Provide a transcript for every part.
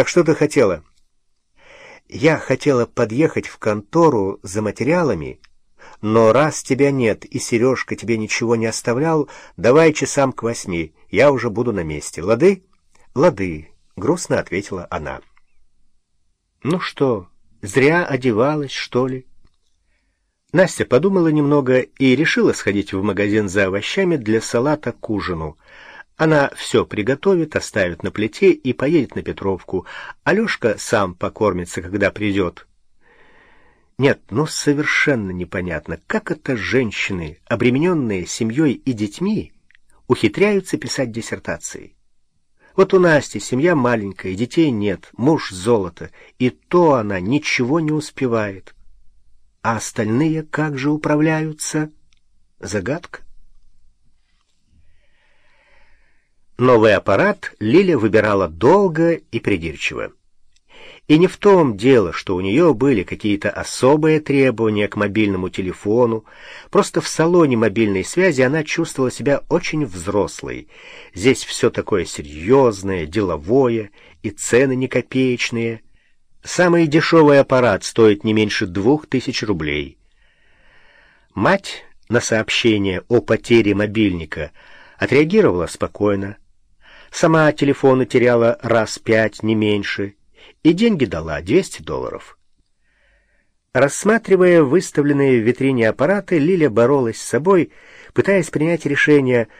Так что ты хотела?» «Я хотела подъехать в контору за материалами, но раз тебя нет и Сережка тебе ничего не оставлял, давай часам к восьми, я уже буду на месте. Лады?» «Лады», — грустно ответила она. «Ну что, зря одевалась, что ли?» Настя подумала немного и решила сходить в магазин за овощами для салата к ужину. Она все приготовит, оставит на плите и поедет на Петровку. Алешка сам покормится, когда придет. Нет, ну совершенно непонятно, как это женщины, обремененные семьей и детьми, ухитряются писать диссертации. Вот у Насти семья маленькая, детей нет, муж золото, и то она ничего не успевает. А остальные как же управляются? Загадка. Новый аппарат Лиля выбирала долго и придирчиво. И не в том дело, что у нее были какие-то особые требования к мобильному телефону. Просто в салоне мобильной связи она чувствовала себя очень взрослой. Здесь все такое серьезное, деловое, и цены не копеечные — Самый дешевый аппарат стоит не меньше двух тысяч рублей. Мать на сообщение о потере мобильника отреагировала спокойно. Сама телефоны теряла раз пять, не меньше, и деньги дала 200 долларов. Рассматривая выставленные в витрине аппараты, Лиля боролась с собой, пытаясь принять решение –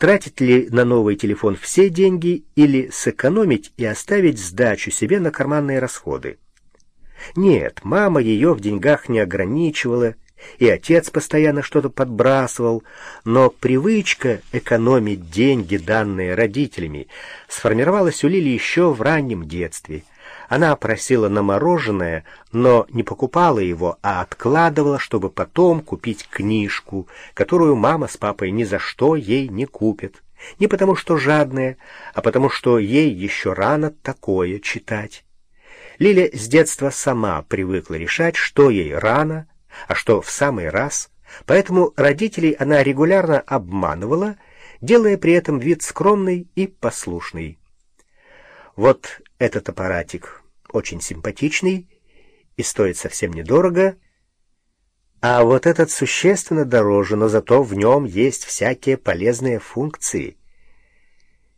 Тратить ли на новый телефон все деньги или сэкономить и оставить сдачу себе на карманные расходы? Нет, мама ее в деньгах не ограничивала, и отец постоянно что-то подбрасывал, но привычка экономить деньги, данные родителями, сформировалась у Лили еще в раннем детстве — она просила на мороженое, но не покупала его, а откладывала, чтобы потом купить книжку, которую мама с папой ни за что ей не купят. Не потому что жадная, а потому что ей еще рано такое читать. Лиля с детства сама привыкла решать, что ей рано, а что в самый раз, поэтому родителей она регулярно обманывала, делая при этом вид скромный и послушный. Вот этот аппаратик очень симпатичный и стоит совсем недорого, а вот этот существенно дороже, но зато в нем есть всякие полезные функции.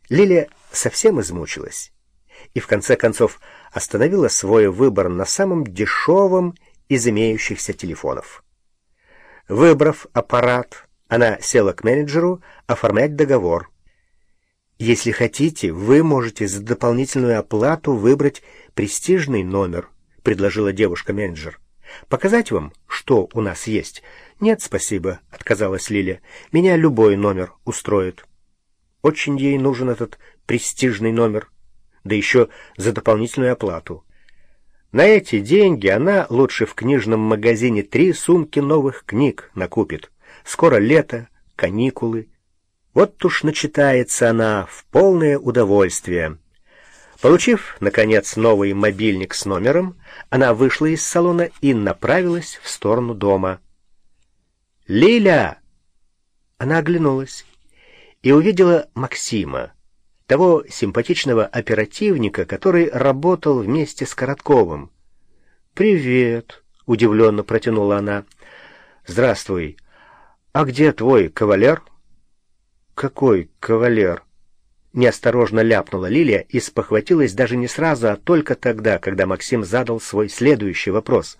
Лилия совсем измучилась и в конце концов остановила свой выбор на самом дешевом из имеющихся телефонов. Выбрав аппарат, она села к менеджеру оформлять договор. Если хотите, вы можете за дополнительную оплату выбрать престижный номер, предложила девушка-менеджер. Показать вам, что у нас есть? Нет, спасибо, отказалась Лиля. Меня любой номер устроит. Очень ей нужен этот престижный номер, да еще за дополнительную оплату. На эти деньги она лучше в книжном магазине три сумки новых книг накупит. Скоро лето, каникулы, вот уж начитается она в полное удовольствие. Получив, наконец, новый мобильник с номером, она вышла из салона и направилась в сторону дома. «Лиля!» Она оглянулась и увидела Максима, того симпатичного оперативника, который работал вместе с Коротковым. «Привет!» — удивленно протянула она. «Здравствуй! А где твой кавалер?» «Какой кавалер?» Неосторожно ляпнула Лилия и спохватилась даже не сразу, а только тогда, когда Максим задал свой следующий вопрос.